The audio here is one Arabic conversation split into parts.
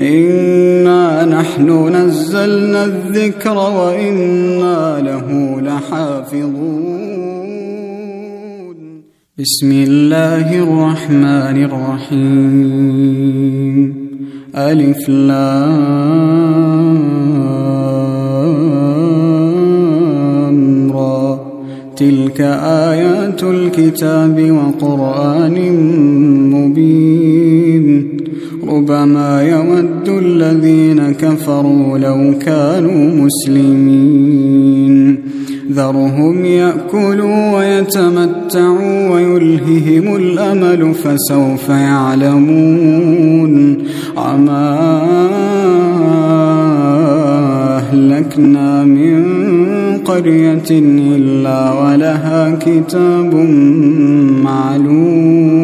إنا نحن نزلنا الذكر وإنا له لحافظون. بسم الله الرحمن الرحيم. ألف لام را. تلك آيات الكتاب وقرآن مبين. ربما يود الذين كفروا لو كانوا مسلمين. ذرهم يأكلوا ويتمتعوا ويلههم الأمل فسوف يعلمون. عما اهلكنا من قريه الا ولها كتاب معلوم.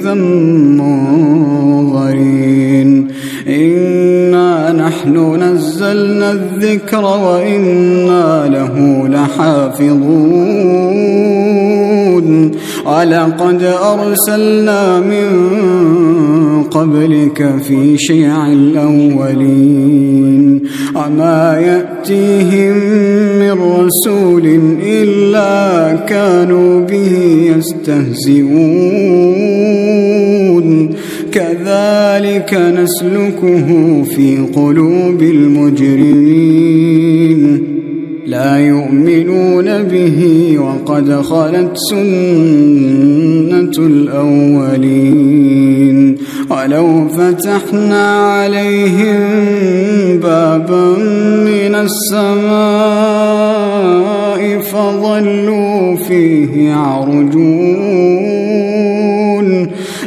إذا منظرين إنا نحن نزلنا الذكر وإنا له لحافظون. ولقد أرسلنا من قبلك في شيع الأولين. وما يأتيهم من رسول إلا كانوا به يستهزئون. كذلك نسلكه في قلوب المجرمين. لا يؤمنون به وقد خلت سنة الأولين. ولو فتحنا عليهم بابا من السماء فظلوا فيه يعرجون.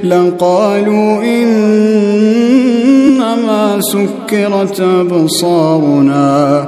لقالوا إنما سكرت أبصارنا.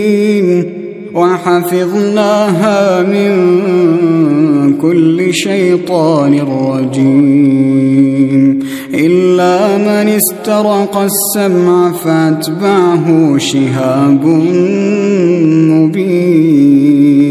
وحفظناها من كل شيطان رجيم. إلا من استرق السمع فأتبعه شهاب مبين.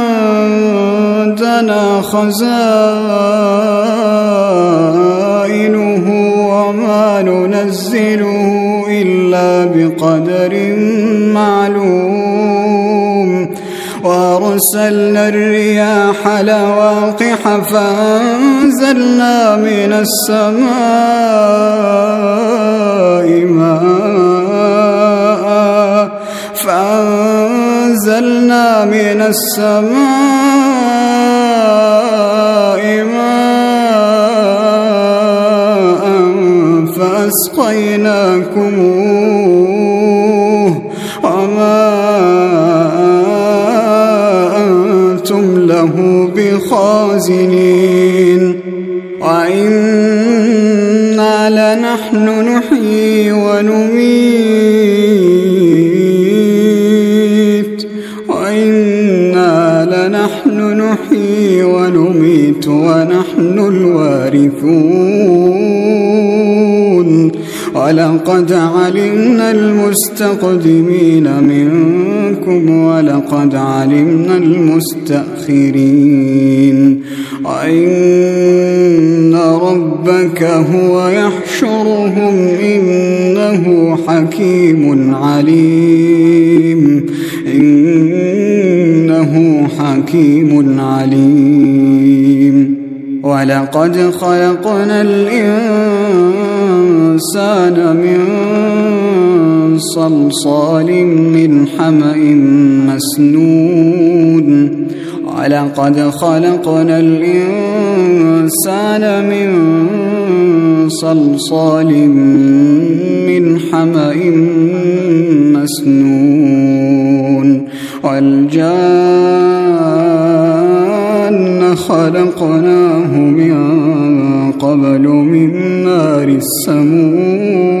عندنا خزائنه وما ننزله إلا بقدر معلوم. وأرسلنا الرياح لواقح فأنزلنا من السماء ماء فأنزلنا من السماء فاسقيناكموه المستقدمين منكم ولقد علمنا المستأخرين. وإن ربك هو يحشرهم إنه حكيم عليم. إنه حكيم عليم. ولقد خلقنا الإنسان من صلصال من حمأ مسنون. ولقد خلقنا الإنسان من صلصال من حمأ مسنون. والجان خلقناه من قبل من نار السموم.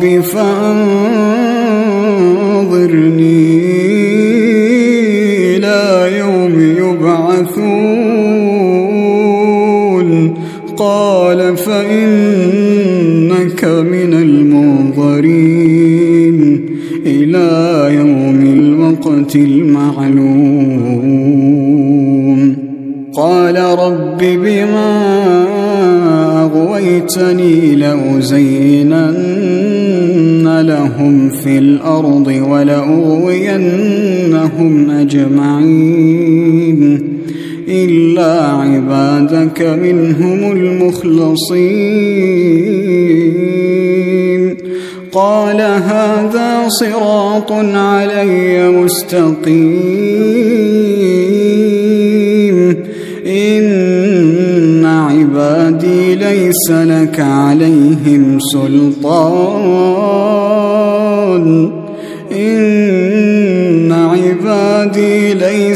رب فانظرني إلى يوم يبعثون. قال فإنك من المنظرين إلى يوم الوقت المعلوم. الأرض ولأغوينهم أجمعين إلا عبادك منهم المخلصين. قال هذا صراط علي مستقيم. إن عبادي ليس لك عليهم سلطان.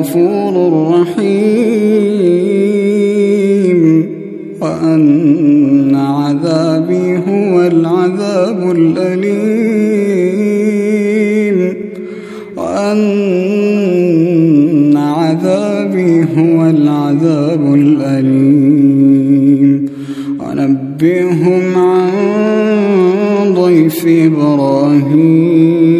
الغفور الرحيم. وأن عذابي هو العذاب الأليم. وأن عذابي هو العذاب الأليم. ونبئهم عن ضيف إبراهيم.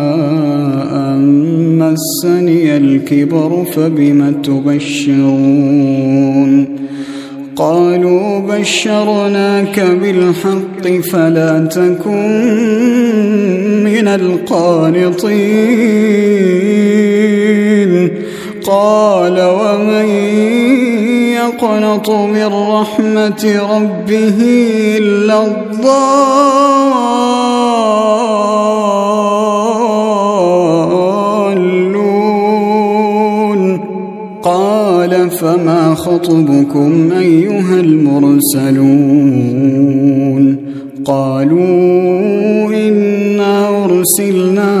مسني الكبر فبم تبشرون قالوا بشرناك بالحق فلا تكن من القانطين قال ومن يقنط من رحمة ربه إلا الضال فما خطبكم أيها المرسلون؟ قالوا إنا أرسلنا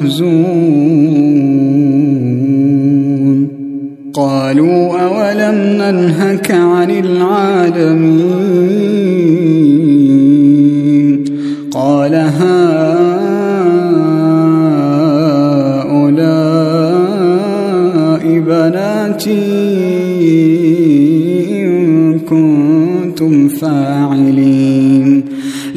تخزون قالوا أولم ننهك عن العالمين؟ قال هؤلاء بناتي إن كنتم فاعلين.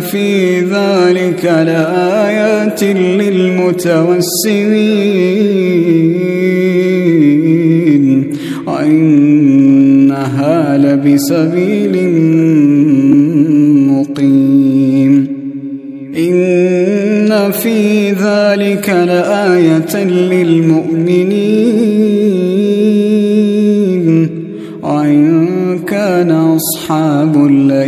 في ذلك لآيات للمتوسمين وإنها لبسبيل مقيم. إن في ذلك لآية للمؤمنين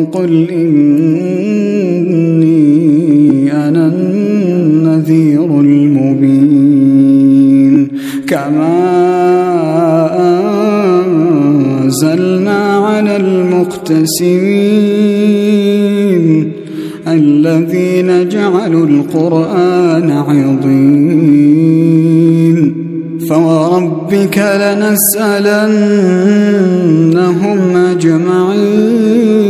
وقل إني أنا النذير المبين. كما أنزلنا على المقتسمين الذين جعلوا القرآن عظيم. فوربك لنسألنهم أجمعين.